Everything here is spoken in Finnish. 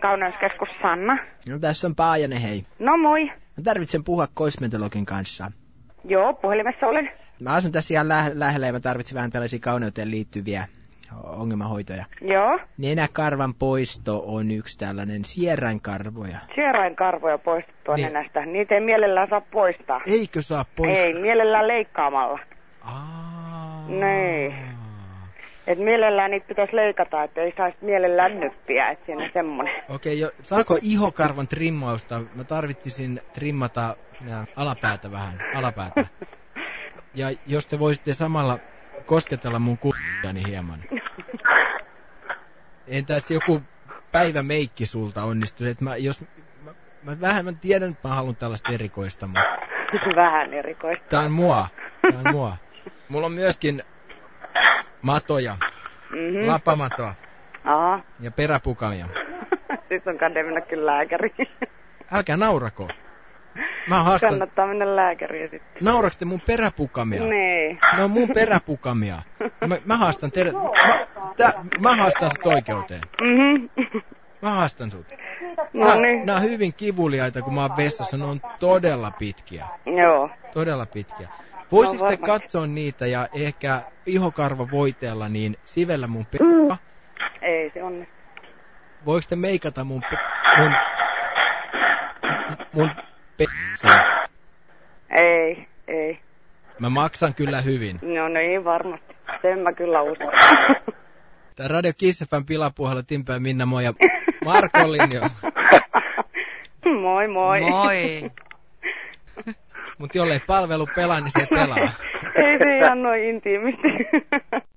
kauneuskeskus Sanna. No tässä on Paajanen, hei. No moi. Mä tarvitsen puhua kosmetologin kanssa. Joo, puhelimessa olen. Mä asun tässä ihan lähe- lähellä ja mä tarvitsen vähän tällaisia kauneuteen liittyviä ongelmahoitoja. Joo. Nenäkarvan poisto on yksi tällainen sierränkarvoja. Sierain karvoja poistettua Niin. nenästä. Niitä ei mielellään saa poistaa. Eikö saa pois? Ei, mielellään leikkaamalla. Aa. Niin. Et mielellään niitä pitäisi leikata, että ei saisi mielellään nyppiä, että siinä on semmonen. Okei, jo, saako ihokarvon trimmausta? Mä tarvitsisin trimmata ja, alapäätä vähän, alapäätä. Ja jos te voisitte samalla kosketella mun kuttani hieman. Entäs joku päivämeikki sulta onnistu, että mä, jos, mä, mä vähän mä tiedän, että mä haluan tällaista erikoista, mutta Vähän erikoista. tää on mua, tää on mua. Mulla on myöskin matoja, Mm-hmm. lapamatoa Aha. ja peräpukamia. Sitten on kande mennä kyllä lääkäriin. Älkää naurako. Mä haastan, Kannattaa mennä lääkäriin sitten. nauraks te mun peräpukamia? Niin. Ne on mun peräpukamia. Mä, mä haastan teidät, mä, tä, mä haastan sut oikeuteen. Mhm. Mä haastan sut. No Nää, niin. nää on hyvin kivuliaita, kun mä oon vessassa. Ne on todella pitkiä. Joo. Todella pitkiä. Voisitte No katsoa niitä ja ehkä ihokarva voiteella, niin sivellä mun pe- Ei se on. Voiko te meikata mun pe- mun, mun Ei, ei. Mä maksan kyllä hyvin. No niin, varmasti. Sen mä kyllä uskon. Tää Radio Kiss FM pilapuhella Timpe ja Minna moi ja Marko Linjo. moi moi. Moi. Mut jollei palvelu pelaa, niin se pelaa. Ei se ihan noin intiimisti.